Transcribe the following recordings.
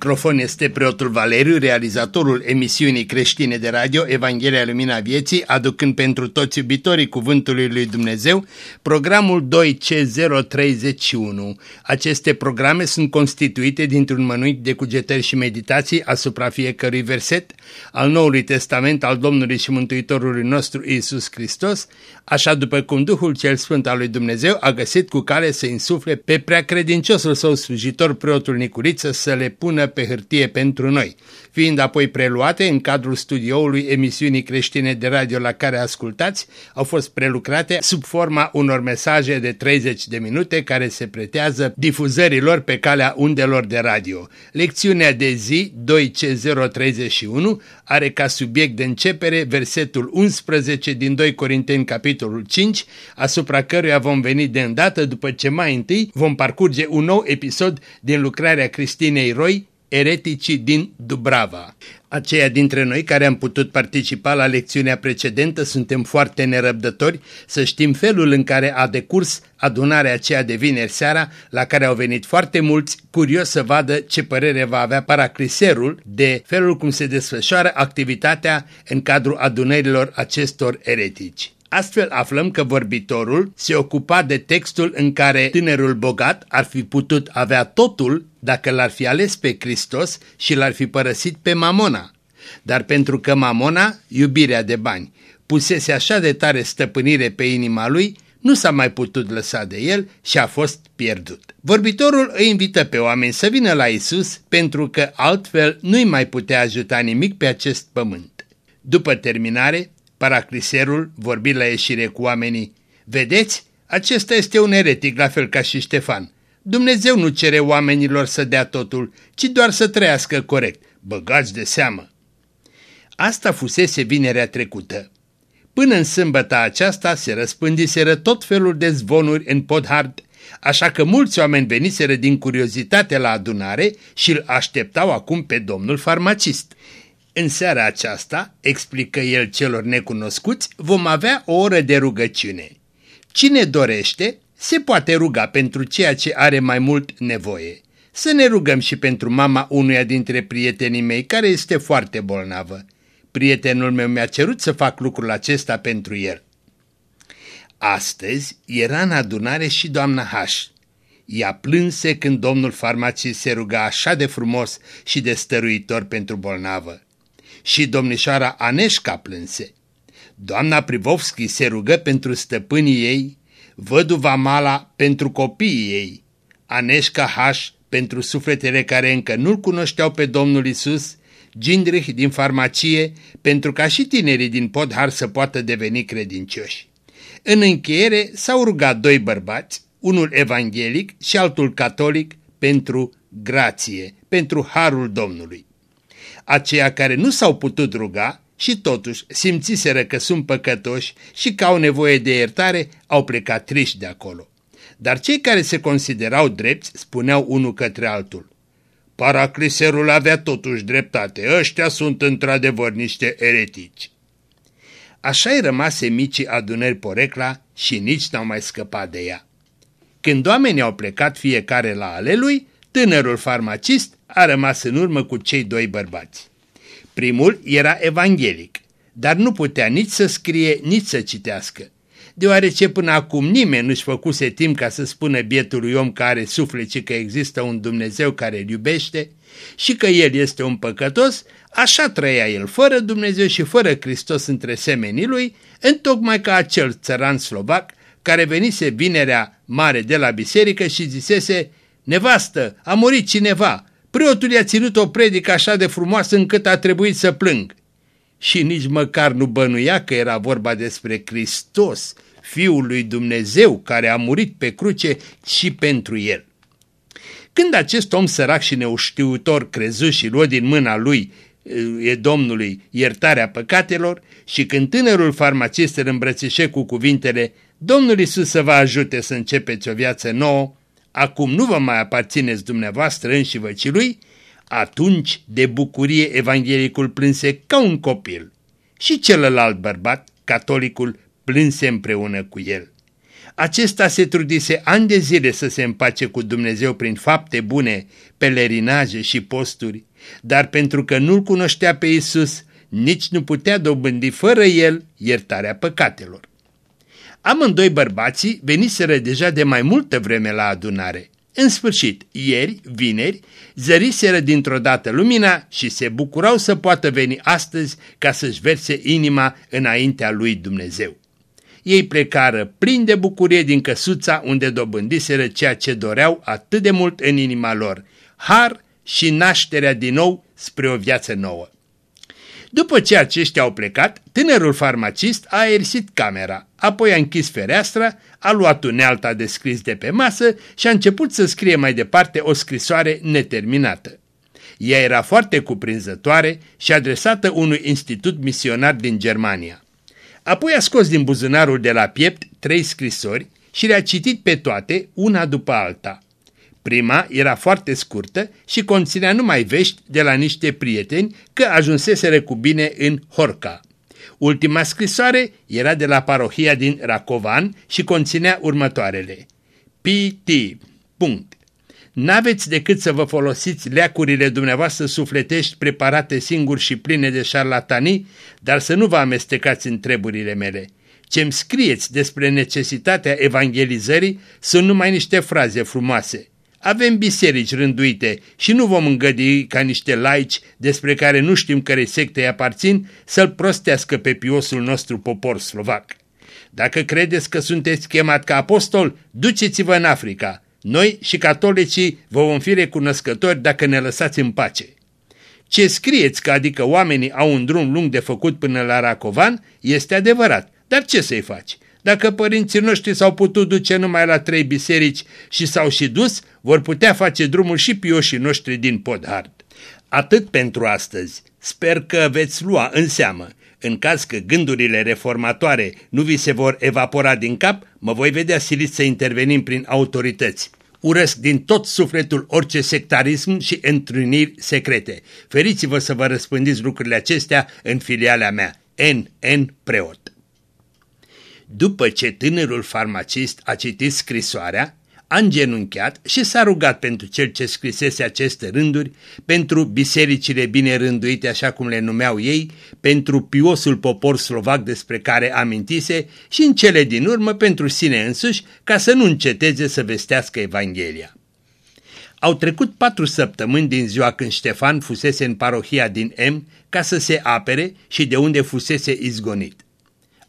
La microfon este preotul Valeriu, realizatorul emisiunii creștine de radio Evanghelia Lumina Vieții, aducând pentru toți iubitorii Cuvântului Lui Dumnezeu programul 2C031. Aceste programe sunt constituite dintr-un mănânc de cugetări și meditații asupra fiecărui verset al Noului Testament al Domnului și Mântuitorului nostru Isus Hristos, așa după cum Duhul cel Sfânt al lui Dumnezeu a găsit cu cale să insufle pe preacredinciosul său slujitor preotul Nicuriță să le pună pe hârtie pentru noi, fiind apoi preluate în cadrul studioului emisiunii creștine de radio la care ascultați, au fost prelucrate sub forma unor mesaje de 30 de minute care se pretează difuzărilor pe calea undelor de radio. Lecțiunea de zi 2C031 are ca subiect de începere versetul 11 din 2 Corinteni capitolul 5, asupra căruia vom veni de îndată după ce mai întâi vom parcurge un nou episod din lucrarea Cristinei Roy, Ereticii din Dubrava. Aceia dintre noi care am putut participa la lecțiunea precedentă suntem foarte nerăbdători să știm felul în care a decurs adunarea aceea de vineri seara, la care au venit foarte mulți, curios să vadă ce părere va avea paracriserul de felul cum se desfășoară activitatea în cadrul adunărilor acestor eretici. Astfel aflăm că vorbitorul se ocupa de textul în care tânărul bogat ar fi putut avea totul dacă l-ar fi ales pe Hristos și l-ar fi părăsit pe Mamona. Dar pentru că Mamona, iubirea de bani, pusese așa de tare stăpânire pe inima lui, nu s-a mai putut lăsa de el și a fost pierdut. Vorbitorul îi invită pe oameni să vină la Isus pentru că altfel nu-i mai putea ajuta nimic pe acest pământ. După terminare, Paracliserul vorbi la ieșire cu oamenii. Vedeți? Acesta este un eretic, la fel ca și Ștefan. Dumnezeu nu cere oamenilor să dea totul, ci doar să trăiască corect. Băgați de seamă! Asta fusese vinerea trecută. Până în sâmbăta aceasta se răspândiseră tot felul de zvonuri în Podhard, așa că mulți oameni veniseră din curiozitate la adunare și îl așteptau acum pe domnul farmacist. În seara aceasta, explică el celor necunoscuți, vom avea o oră de rugăciune. Cine dorește, se poate ruga pentru ceea ce are mai mult nevoie. Să ne rugăm și pentru mama unuia dintre prietenii mei care este foarte bolnavă. Prietenul meu mi-a cerut să fac lucrul acesta pentru el. Astăzi era în adunare și doamna H. Ea plânse când domnul farmacist se ruga așa de frumos și de stăruitor pentru bolnavă și domnișoara Aneșca plânse. Doamna Privovski se rugă pentru stăpânii ei, văduva Mala pentru copiii ei, Aneșca H pentru sufletele care încă nu-L cunoșteau pe Domnul Isus, Gindrich din farmacie, pentru ca și tinerii din Podhar să poată deveni credincioși. În încheiere s-au rugat doi bărbați, unul evanghelic și altul catolic, pentru grație, pentru harul Domnului aceia care nu s-au putut ruga și totuși simțiseră că sunt păcătoși și că au nevoie de iertare, au plecat triști de acolo. Dar cei care se considerau drepți spuneau unul către altul. Paracliserul avea totuși dreptate, ăștia sunt într-adevăr niște eretici. Așa-i rămase micii adunări porecla și nici n-au mai scăpat de ea. Când oamenii au plecat fiecare la ale lui, tânărul farmacist a rămas în urmă cu cei doi bărbați. Primul era evanghelic, dar nu putea nici să scrie, nici să citească, deoarece până acum nimeni nu-și făcuse timp ca să spună bietului om care suflece că există un Dumnezeu care îl iubește și că el este un păcătos, așa trăia el, fără Dumnezeu și fără Hristos între semenii lui, întocmai ca acel țăran slovac care venise vinerea mare de la biserică și zisese, Nevastă, a murit cineva, Preotul i-a ținut o predică așa de frumoasă încât a trebuit să plâng. Și nici măcar nu bănuia că era vorba despre Hristos, Fiul lui Dumnezeu, care a murit pe cruce și pentru el. Când acest om sărac și neuștiutor crezu și luă din mâna lui e Domnului iertarea păcatelor și când tânărul farmacist îl îmbrățișe cu cuvintele Domnul Isus să vă ajute să începeți o viață nouă, acum nu vă mai aparțineți dumneavoastră înși ci lui, atunci de bucurie evanghelicul plânse ca un copil și celălalt bărbat, catolicul, plânse împreună cu el. Acesta se trudise ani de zile să se împace cu Dumnezeu prin fapte bune, pelerinaje și posturi, dar pentru că nu-L cunoștea pe Isus, nici nu putea dobândi fără El iertarea păcatelor. Amândoi bărbații veniseră deja de mai multă vreme la adunare. În sfârșit, ieri, vineri, zăriseră dintr-o dată lumina și se bucurau să poată veni astăzi ca să-și verse inima înaintea lui Dumnezeu. Ei plecară plini de bucurie din căsuța unde dobândiseră ceea ce doreau atât de mult în inima lor, har și nașterea din nou spre o viață nouă. După ce aceștia au plecat, tânărul farmacist a aerisit camera, apoi a închis fereastra, a luat unealta de scris de pe masă și a început să scrie mai departe o scrisoare neterminată. Ea era foarte cuprinzătoare și adresată unui institut misionar din Germania. Apoi a scos din buzunarul de la piept trei scrisori și le-a citit pe toate, una după alta. Prima era foarte scurtă și conținea numai vești de la niște prieteni că ajunseseră cu bine în Horca. Ultima scrisoare era de la parohia din Racovan și conținea următoarele. P.T. Punct. N-aveți decât să vă folosiți leacurile dumneavoastră sufletești preparate singuri și pline de șarlatanii, dar să nu vă amestecați în treburile mele. Ce-mi scrieți despre necesitatea evangelizării sunt numai niște fraze frumoase. Avem biserici rânduite și nu vom îngădui ca niște laici despre care nu știm care secte aparțin să-l prostească pe piosul nostru popor slovac. Dacă credeți că sunteți chemat ca apostol, duceți-vă în Africa. Noi și catolicii vă vom fi recunoscători dacă ne lăsați în pace. Ce scrieți că adică oamenii au un drum lung de făcut până la Racovan este adevărat, dar ce să-i faci? Dacă părinții noștri s-au putut duce numai la trei biserici și s-au și dus, vor putea face drumul și pioșii noștri din Podhard. Atât pentru astăzi. Sper că veți lua în seamă. În caz că gândurile reformatoare nu vi se vor evapora din cap, mă voi vedea silit să intervenim prin autorități. Urăsc din tot sufletul orice sectarism și întruniri secrete. Feriți-vă să vă răspândiți lucrurile acestea în filiala mea. N.N. Preot. După ce tânărul farmacist a citit scrisoarea, a îngenunchiat și s-a rugat pentru cel ce scrisese aceste rânduri, pentru bisericile bine rânduite așa cum le numeau ei, pentru piosul popor slovac despre care amintise și în cele din urmă pentru sine însuși ca să nu înceteze să vestească Evanghelia. Au trecut patru săptămâni din ziua când Ștefan fusese în parohia din M ca să se apere și de unde fusese izgonit.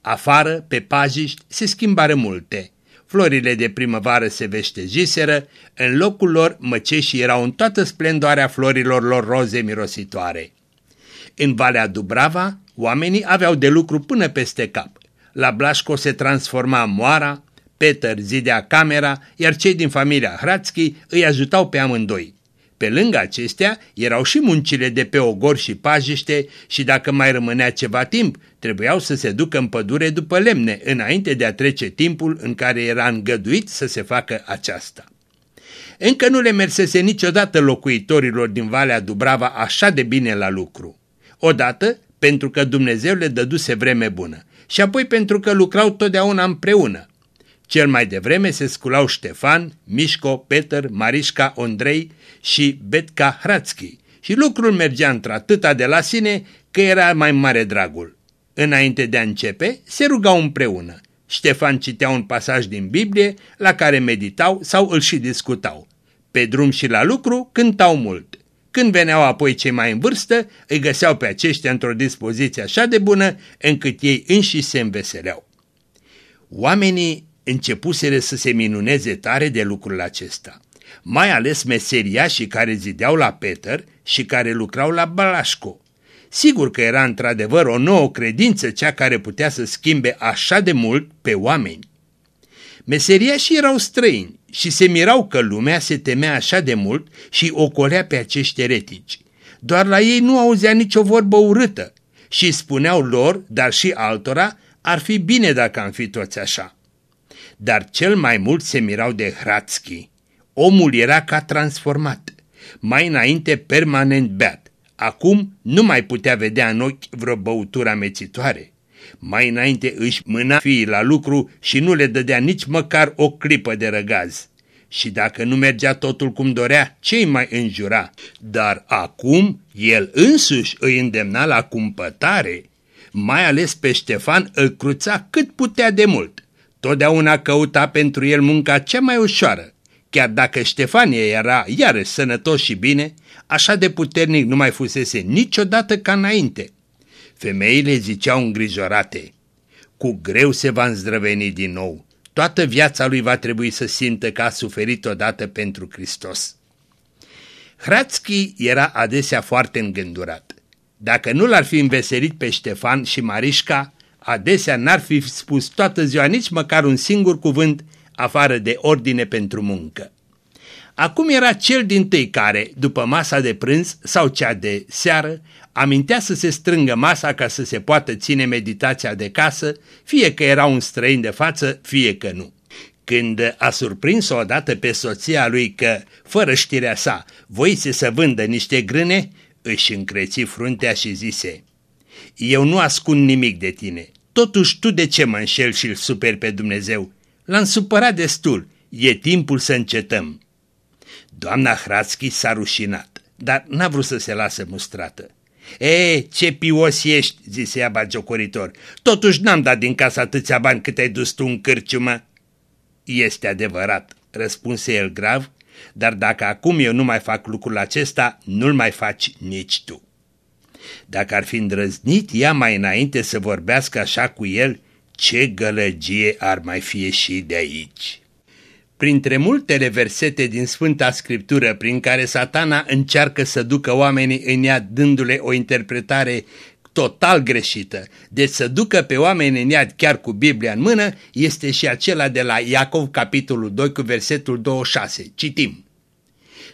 Afară, pe pajiști, se schimbară multe. Florile de primăvară se veștejiseră, în locul lor măceșii erau în toată splendoarea florilor lor roze mirositoare. În Valea Dubrava, oamenii aveau de lucru până peste cap. La Blașco se transforma moara, Peter zidea camera, iar cei din familia Hrațchi îi ajutau pe amândoi. Pe lângă acestea erau și muncile de pe ogor și pajiște și dacă mai rămânea ceva timp, trebuiau să se ducă în pădure după lemne, înainte de a trece timpul în care era îngăduit să se facă aceasta. Încă nu le mersese niciodată locuitorilor din Valea Dubrava așa de bine la lucru. Odată, pentru că Dumnezeu le dăduse vreme bună și apoi pentru că lucrau totdeauna împreună, cel mai devreme se sculau Ștefan, Mișco, Peter, Marișca, Ondrei și Betca Hrațchi și lucrul mergea într-atâta de la sine că era mai mare dragul. Înainte de a începe, se rugau împreună. Ștefan citea un pasaj din Biblie la care meditau sau îl și discutau. Pe drum și la lucru cântau mult. Când veneau apoi cei mai în vârstă, îi găseau pe aceștia într-o dispoziție așa de bună încât ei înși se înveseleau. Oamenii începuseră să se minuneze tare de lucrul acesta. Mai ales meseriașii care zideau la Peter și care lucrau la Balașco. Sigur că era într-adevăr o nouă credință cea care putea să schimbe așa de mult pe oameni. Meseriașii erau străini și se mirau că lumea se temea așa de mult și ocolea pe acești eretici. Doar la ei nu auzea nicio vorbă urâtă și spuneau lor, dar și altora, ar fi bine dacă am fi toți așa dar cel mai mult se mirau de Hrațchi. Omul era ca transformat, mai înainte permanent beat. Acum nu mai putea vedea în ochi vreo băutură amețitoare. Mai înainte își mâna fiii la lucru și nu le dădea nici măcar o clipă de răgaz. Și dacă nu mergea totul cum dorea, ce mai înjura? Dar acum el însuși îi îndemna la cumpătare. Mai ales pe Ștefan îl cruța cât putea de mult. Totdeauna căuta pentru el munca cea mai ușoară. Chiar dacă Ștefanie era iarăși sănătos și bine, așa de puternic nu mai fusese niciodată ca înainte. Femeile ziceau îngrijorate, cu greu se va îndrăveni din nou. Toată viața lui va trebui să simtă că a suferit odată pentru Hristos. Hrațchi era adesea foarte îngândurat. Dacă nu l-ar fi înveselit pe Ștefan și Marișca, adesea n-ar fi spus toată ziua nici măcar un singur cuvânt afară de ordine pentru muncă. Acum era cel din tâi care, după masa de prânz sau cea de seară, amintea să se strângă masa ca să se poată ține meditația de casă, fie că era un străin de față, fie că nu. Când a surprins-o odată pe soția lui că, fără știrea sa, voise să vândă niște grâne, își încreți fruntea și zise, Eu nu ascund nimic de tine, totuși tu de ce mă înșel și-l superi pe Dumnezeu? L-am supărat destul, e timpul să încetăm. Doamna Hrațchi s-a rușinat, dar n-a vrut să se lasă mustrată. E, ce pios ești, zise ea bagiocoritor. Totuși n-am dat din casă atâția bani cât ai dus tu în cârciumă. Este adevărat, răspunse el grav, dar dacă acum eu nu mai fac lucrul acesta, nu-l mai faci nici tu. Dacă ar fi îndrăznit ea mai înainte să vorbească așa cu el, ce gălăgie ar mai fi ieșit de aici. Printre multele versete din Sfânta Scriptură prin care satana încearcă să ducă oamenii în ea dându-le o interpretare total greșită, deci să ducă pe oameni în iad chiar cu Biblia în mână, este și acela de la Iacov, capitolul 2, cu versetul 26. Citim.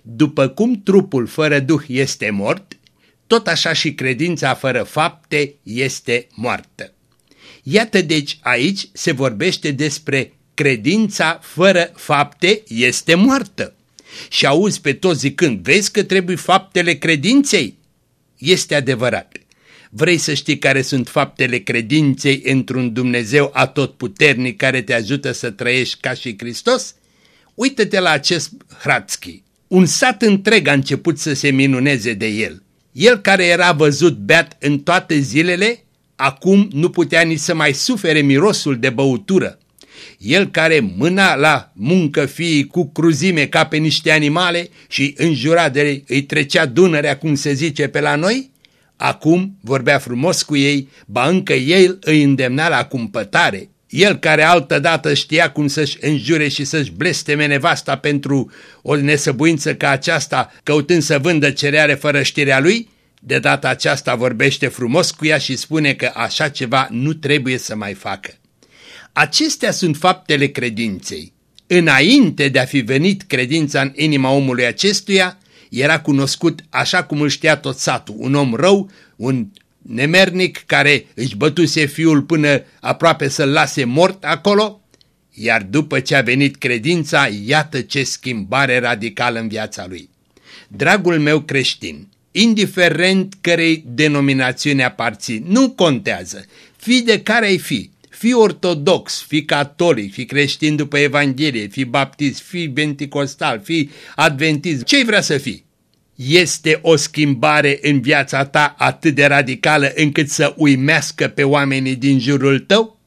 După cum trupul fără duh este mort, tot așa și credința fără fapte este moartă. Iată deci aici se vorbește despre credința fără fapte este moartă. Și auzi pe toți zicând, vezi că trebuie faptele credinței? Este adevărat. Vrei să știi care sunt faptele credinței într-un Dumnezeu atotputernic care te ajută să trăiești ca și Hristos? Uită-te la acest Hrațchi. Un sat întreg a început să se minuneze de el. El care era văzut beat în toate zilele, acum nu putea nici să mai sufere mirosul de băutură. El care mâna la muncă fiii cu cruzime ca pe niște animale și înjura de îi trecea Dunărea, cum se zice pe la noi, acum vorbea frumos cu ei, ba încă el îi îndemna la cumpătare. El care altădată știa cum să-și înjure și să-și blesteme nevasta pentru o nesăbuință ca aceasta, căutând să vândă cereare fără știrea lui, de data aceasta vorbește frumos cu ea și spune că așa ceva nu trebuie să mai facă. Acestea sunt faptele credinței. Înainte de a fi venit credința în inima omului acestuia, era cunoscut așa cum îl știa tot satul, un om rău, un nemernic care își bătuse fiul până aproape să-l lase mort acolo, iar după ce a venit credința, iată ce schimbare radicală în viața lui. Dragul meu creștin, indiferent cărei denominațiune aparții, nu contează, fi de care ai fi, fi ortodox, fi catolic, fi creștin după Evanghelie, fi baptist, fi benticostal, fi adventist, ce vrea să fii? Este o schimbare în viața ta atât de radicală încât să uimească pe oamenii din jurul tău?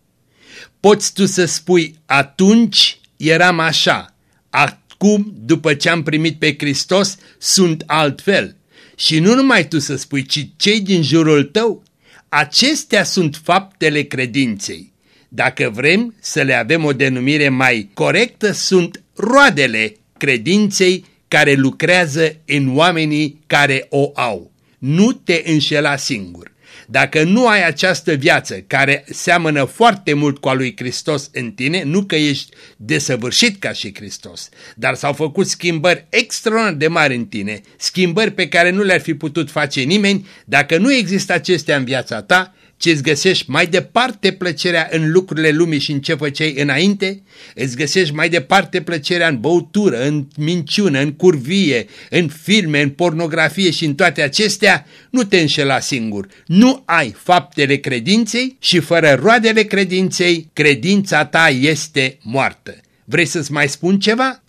Poți tu să spui, atunci eram așa, acum, după ce am primit pe Hristos, sunt altfel. Și nu numai tu să spui, ci cei din jurul tău. Acestea sunt faptele credinței. Dacă vrem să le avem o denumire mai corectă, sunt roadele credinței care lucrează în oamenii care o au. Nu te înșela singur. Dacă nu ai această viață care seamănă foarte mult cu a lui Hristos în tine, nu că ești desăvârșit ca și Hristos, dar s-au făcut schimbări extraordinar de mari în tine, schimbări pe care nu le-ar fi putut face nimeni, dacă nu există acestea în viața ta, ci îți găsești mai departe plăcerea în lucrurile lumii și în ce făceai înainte, îți găsești mai departe plăcerea în băutură, în minciună, în curvie, în filme, în pornografie și în toate acestea, nu te înșela singur. Nu ai faptele credinței și fără roadele credinței, credința ta este moartă. Vrei să-ți mai spun ceva?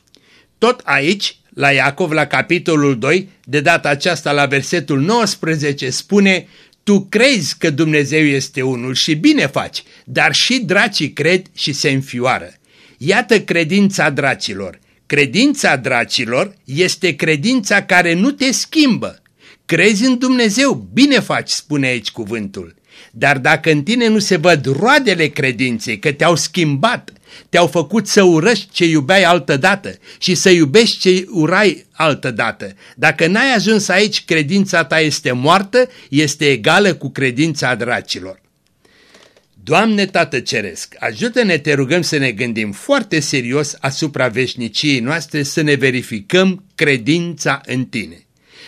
Tot aici, la Iacov, la capitolul 2, de data aceasta la versetul 19, spune tu crezi că Dumnezeu este unul și bine faci, dar și dracii cred și se înfioară. Iată credința dracilor. Credința dracilor este credința care nu te schimbă. Crezi în Dumnezeu, bine faci, spune aici cuvântul. Dar dacă în tine nu se văd roadele credinței, că te-au schimbat, te-au făcut să urăști ce iubeai altădată și să iubești ce urai altădată. Dacă n-ai ajuns aici, credința ta este moartă, este egală cu credința dracilor. Doamne Tată Ceresc, ajută-ne, te rugăm să ne gândim foarte serios asupra veșniciei noastre, să ne verificăm credința în Tine.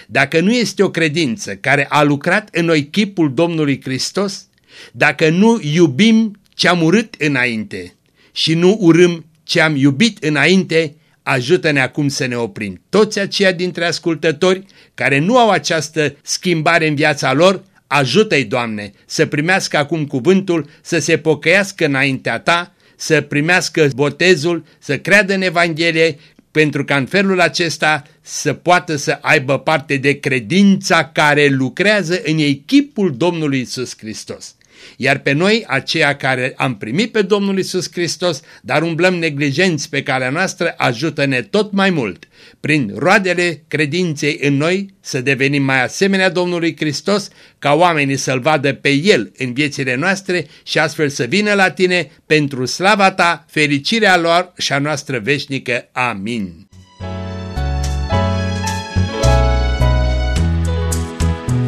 Dacă nu este o credință care a lucrat în noi chipul Domnului Hristos, dacă nu iubim ce am urât înainte, și nu urâm ce am iubit înainte, ajută-ne acum să ne oprim. Toți aceia dintre ascultători care nu au această schimbare în viața lor, ajută-i, Doamne, să primească acum cuvântul, să se pocăiască înaintea Ta, să primească botezul, să creadă în Evanghelie, pentru ca în felul acesta să poată să aibă parte de credința care lucrează în echipul Domnului Isus Hristos. Iar pe noi, aceia care am primit pe Domnul Isus Hristos, dar umblăm neglijenți pe calea noastră, ajută-ne tot mai mult, prin roadele credinței în noi, să devenim mai asemenea Domnului Hristos, ca oamenii să-L vadă pe El în viețile noastre și astfel să vină la Tine pentru slava Ta, fericirea lor și a noastră veșnică. Amin.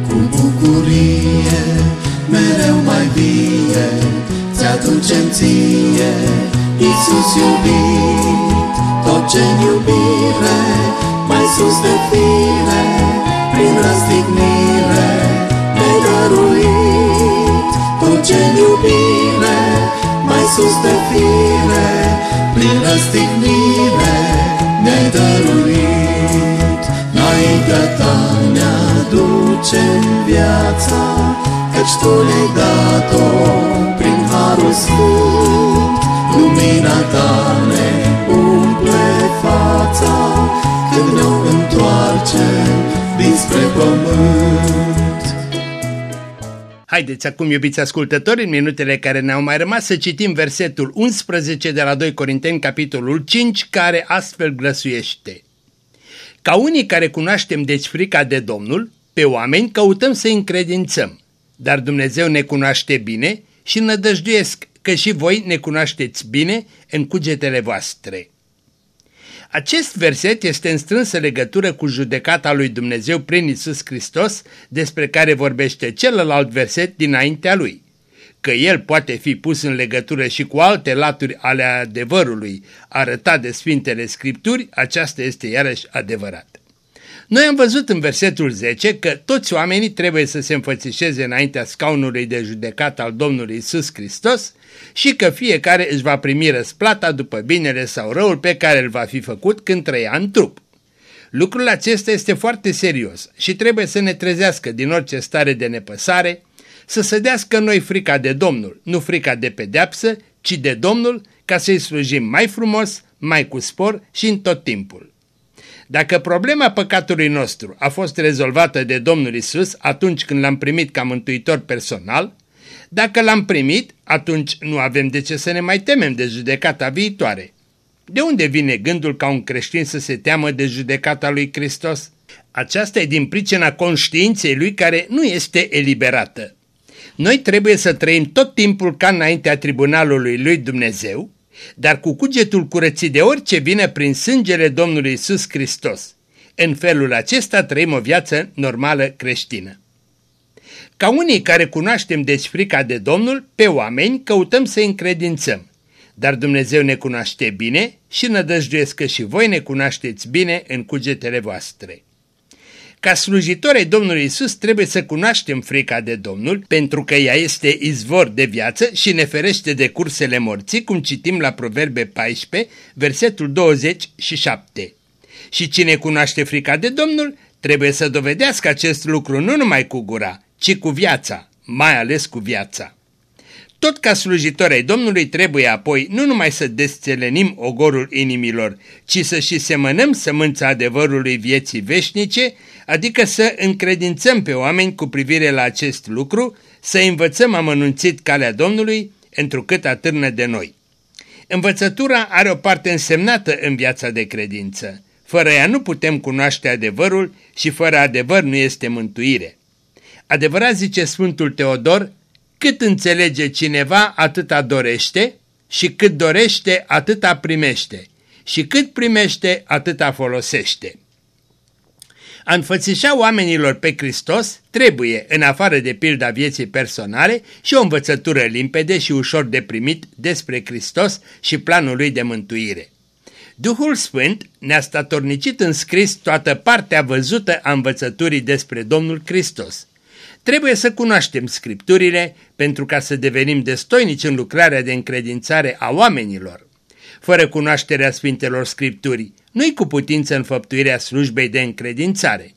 Cu bucurie Ți-aducem ție, Iisus iubit Tot ce iubire, mai sus de fire Prin răstignire ne-ai dăruit. Tot ce iubire, mai sus de fire Prin răstignire ne-ai dăruit. Înaintea ta ne aducem viața Căci Tu ne-ai dat-o prin Harul Sfânt, Lumina Ta ne umple fața, Când ne întoarcem dinspre pământ. Haideți acum, iubiți ascultători, în minutele care ne-au mai rămas să citim versetul 11 de la 2 Corinteni, capitolul 5, care astfel grăsuiește. Ca unii care cunoaștem deci frica de Domnul, pe oameni căutăm să încredințăm dar Dumnezeu ne cunoaște bine și nădăjduiesc că și voi ne cunoașteți bine în cugetele voastre. Acest verset este în strânsă legătură cu judecata lui Dumnezeu prin Isus Hristos, despre care vorbește celălalt verset dinaintea lui. Că el poate fi pus în legătură și cu alte laturi ale adevărului arătat de Sfintele Scripturi, aceasta este iarăși adevărat. Noi am văzut în versetul 10 că toți oamenii trebuie să se înfățișeze înaintea scaunului de judecat al Domnului Isus Hristos și că fiecare își va primi răsplata după binele sau răul pe care îl va fi făcut când trăia în trup. Lucrul acesta este foarte serios și trebuie să ne trezească din orice stare de nepăsare, să sădească noi frica de Domnul, nu frica de pedeapsă, ci de Domnul, ca să-i slujim mai frumos, mai cu spor și în tot timpul. Dacă problema păcatului nostru a fost rezolvată de Domnul Isus atunci când l-am primit ca mântuitor personal, dacă l-am primit, atunci nu avem de ce să ne mai temem de judecata viitoare. De unde vine gândul ca un creștin să se teamă de judecata lui Hristos? Aceasta e din pricina conștiinței lui care nu este eliberată. Noi trebuie să trăim tot timpul ca înaintea tribunalului lui Dumnezeu, dar cu cugetul curățit de orice vine prin sângele Domnului Isus Hristos. În felul acesta trăim o viață normală creștină. Ca unii care cunoaștem deci frica de Domnul, pe oameni căutăm să încredințăm. Dar Dumnezeu ne cunoaște bine și nădăjduiesc că și voi ne cunoașteți bine în cugetele voastre. Ca slujitori ai Domnului Isus trebuie să cunoaștem frica de Domnul, pentru că ea este izvor de viață și ne ferește de cursele morții, cum citim la Proverbe 14, versetul 27. Și cine cunoaște frica de Domnul, trebuie să dovedească acest lucru nu numai cu gura, ci cu viața, mai ales cu viața. Tot ca slujitori ai Domnului trebuie apoi nu numai să desțelenim ogorul inimilor, ci să și semănăm sămânța adevărului vieții veșnice, adică să încredințăm pe oameni cu privire la acest lucru, să învățăm amănunțit calea Domnului, întrucât atârnă de noi. Învățătura are o parte însemnată în viața de credință. Fără ea nu putem cunoaște adevărul și fără adevăr nu este mântuire. Adevărat zice Sfântul Teodor, cât înțelege cineva, atâta dorește și cât dorește, atâta primește și cât primește, atâta folosește. A înfățișa oamenilor pe Hristos trebuie, în afară de pilda vieții personale, și o învățătură limpede și ușor de primit despre Hristos și planul lui de mântuire. Duhul Sfânt ne-a statornicit în scris toată partea văzută a învățăturii despre Domnul Hristos. Trebuie să cunoaștem scripturile pentru ca să devenim destoinici în lucrarea de încredințare a oamenilor. Fără cunoașterea Sfintelor Scripturii, nu-i cu putință înfăptuirea slujbei de încredințare.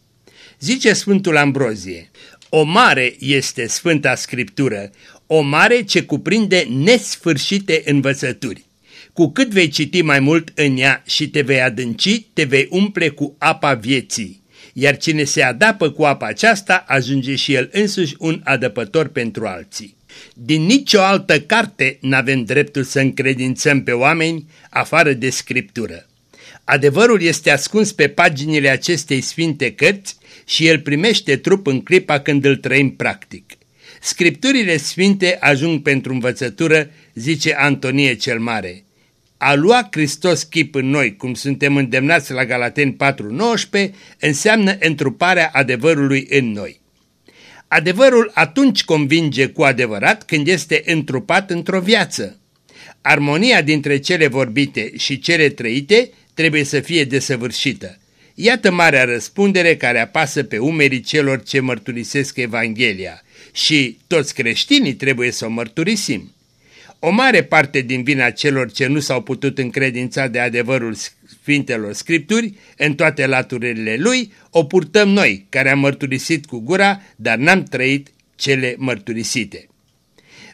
Zice Sfântul Ambrozie, o mare este Sfânta Scriptură, o mare ce cuprinde nesfârșite învățături. Cu cât vei citi mai mult în ea și te vei adânci, te vei umple cu apa vieții iar cine se adapă cu apa aceasta ajunge și el însuși un adăpător pentru alții. Din nicio altă carte n-avem dreptul să încredințăm pe oameni afară de Scriptură. Adevărul este ascuns pe paginile acestei sfinte cărți și el primește trup în clipa când îl trăim practic. Scripturile sfinte ajung pentru învățătură, zice Antonie cel Mare a lua Hristos chip în noi, cum suntem îndemnați la Galateni 4.19, înseamnă întruparea adevărului în noi. Adevărul atunci convinge cu adevărat când este întrupat într-o viață. Armonia dintre cele vorbite și cele trăite trebuie să fie desăvârșită. Iată marea răspundere care apasă pe umerii celor ce mărturisesc Evanghelia și toți creștinii trebuie să o mărturisim. O mare parte din vina celor ce nu s-au putut încredința de adevărul Sfintelor Scripturi, în toate laturile lui, o purtăm noi, care am mărturisit cu gura, dar n-am trăit cele mărturisite.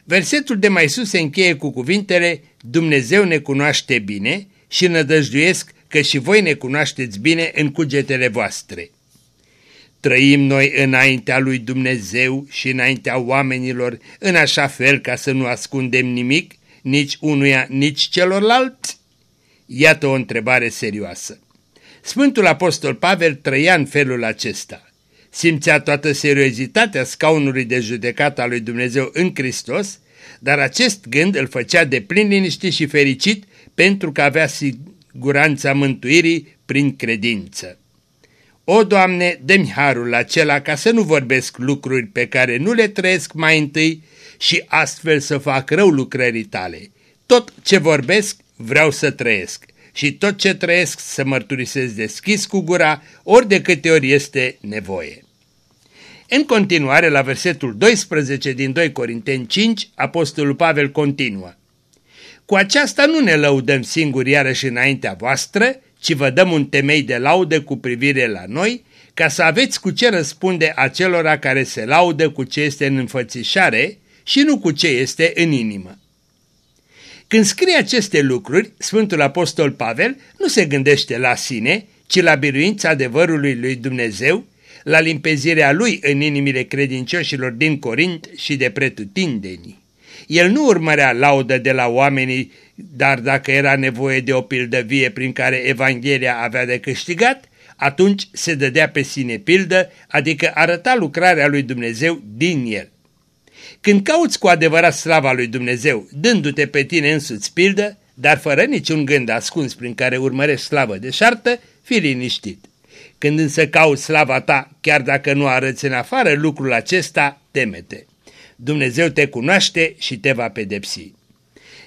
Versetul de mai sus se încheie cu cuvintele Dumnezeu ne cunoaște bine și nădăjduiesc că și voi ne cunoașteți bine în cugetele voastre. Trăim noi înaintea lui Dumnezeu și înaintea oamenilor în așa fel ca să nu ascundem nimic, nici unuia, nici celorlalți? Iată o întrebare serioasă. Sfântul Apostol Pavel trăia în felul acesta. Simțea toată seriozitatea scaunului de judecată al lui Dumnezeu în Hristos, dar acest gând îl făcea de plin liniștit și fericit pentru că avea siguranța mântuirii prin credință. O, Doamne, dă-mi harul acela ca să nu vorbesc lucruri pe care nu le trăiesc mai întâi și astfel să fac rău lucrării tale. Tot ce vorbesc vreau să trăiesc și tot ce trăiesc să mărturisesc deschis cu gura ori de câte ori este nevoie. În continuare, la versetul 12 din 2 Corinteni 5, Apostolul Pavel continuă. Cu aceasta nu ne lăudăm singuri iarăși înaintea voastră, ci vă dăm un temei de laudă cu privire la noi, ca să aveți cu ce răspunde acelora care se laudă cu ce este în înfățișare și nu cu ce este în inimă. Când scrie aceste lucruri, Sfântul Apostol Pavel nu se gândește la sine, ci la biruința adevărului lui Dumnezeu, la limpezirea lui în inimile credincioșilor din Corint și de pretutindeni. El nu urmărea laudă de la oamenii dar dacă era nevoie de o pildă vie prin care Evanghelia avea de câștigat, atunci se dădea pe sine pildă, adică arăta lucrarea lui Dumnezeu din el. Când cauți cu adevărat slava lui Dumnezeu, dându-te pe tine însuți pildă, dar fără niciun gând ascuns prin care urmărești slavă de șartă, fii liniștit. Când însă cauți slava ta, chiar dacă nu arăți în afară lucrul acesta, temete. Dumnezeu te cunoaște și te va pedepsi.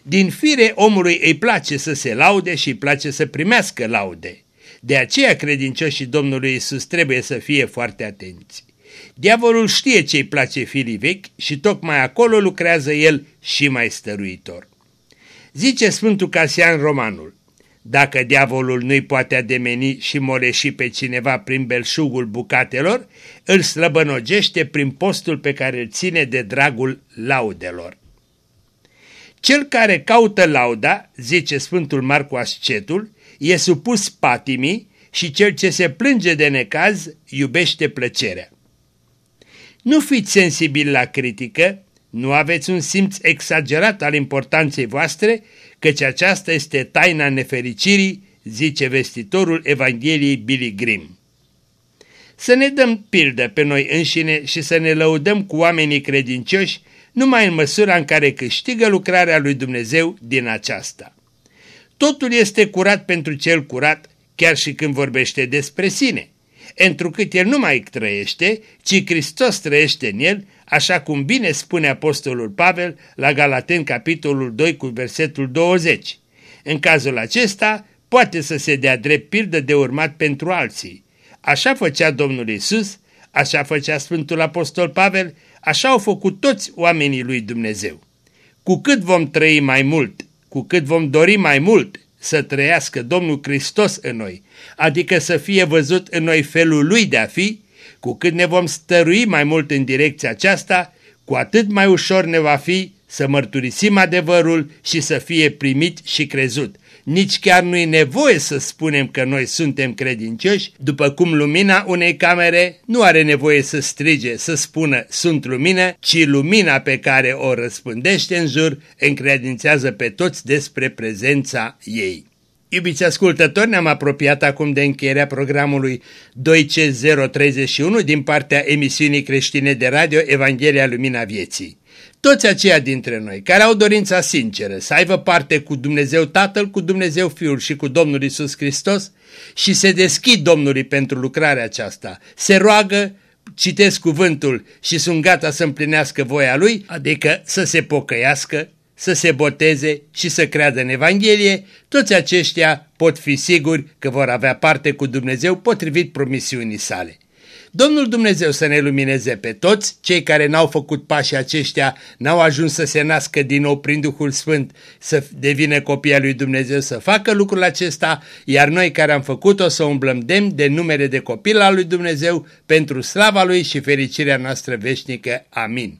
Din fire omului îi place să se laude și îi place să primească laude. De aceea credincioșii Domnului Isus trebuie să fie foarte atenți. Diavolul știe ce-i place firii vechi și tocmai acolo lucrează el și mai stăruitor. Zice Sfântul Casian Romanul, dacă diavolul nu-i poate ademeni și moleși pe cineva prin belșugul bucatelor, îl slăbănogește prin postul pe care îl ține de dragul laudelor. Cel care caută lauda, zice Sfântul Marcu Ascetul, e supus patimii și cel ce se plânge de necaz iubește plăcerea. Nu fiți sensibili la critică, nu aveți un simț exagerat al importanței voastre, căci aceasta este taina nefericirii, zice vestitorul Evangheliei Billy Grimm. Să ne dăm pildă pe noi înșine și să ne lăudăm cu oamenii credincioși numai în măsura în care câștigă lucrarea lui Dumnezeu din aceasta. Totul este curat pentru cel curat, chiar și când vorbește despre sine, întrucât el nu mai trăiește, ci Hristos trăiește în el, așa cum bine spune Apostolul Pavel la Galaten capitolul 2 cu versetul 20. În cazul acesta poate să se dea drept pildă de urmat pentru alții. Așa făcea Domnul Isus, așa făcea Sfântul Apostol Pavel, așa au făcut toți oamenii lui Dumnezeu. Cu cât vom trăi mai mult, cu cât vom dori mai mult să trăiască Domnul Hristos în noi, adică să fie văzut în noi felul lui de a fi, cu cât ne vom stărui mai mult în direcția aceasta, cu atât mai ușor ne va fi să mărturisim adevărul și să fie primit și crezut. Nici chiar nu e nevoie să spunem că noi suntem credincioși, după cum lumina unei camere nu are nevoie să strige, să spună sunt lumină, ci lumina pe care o răspândește în jur încredințează pe toți despre prezența ei. Iubiți ascultători, ne-am apropiat acum de încheierea programului 2C031 din partea emisiunii creștine de radio Evanghelia Lumina Vieții. Toți aceia dintre noi care au dorința sinceră să aibă parte cu Dumnezeu Tatăl, cu Dumnezeu Fiul și cu Domnul Isus Hristos și se deschid Domnului pentru lucrarea aceasta, se roagă, citesc cuvântul și sunt gata să împlinească voia Lui, adică să se pocăiască, să se boteze și să creadă în Evanghelie, toți aceștia pot fi siguri că vor avea parte cu Dumnezeu potrivit promisiunii sale. Domnul Dumnezeu să ne lumineze pe toți, cei care n-au făcut pașii aceștia, n-au ajuns să se nască din nou prin Duhul Sfânt, să devină copii al lui Dumnezeu, să facă lucrul acesta, iar noi care am făcut-o să umblăm demn de numere de copil al lui Dumnezeu pentru slava lui și fericirea noastră veșnică. Amin.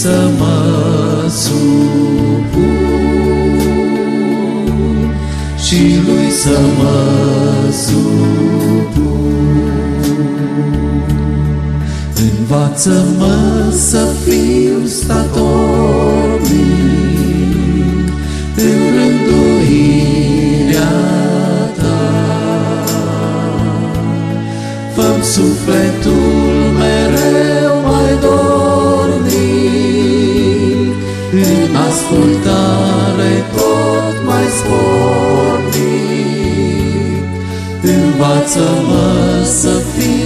să mă supun și lui să mă supun. Învață-mă să fiu statornic mai spornic. Învață-mă să fiu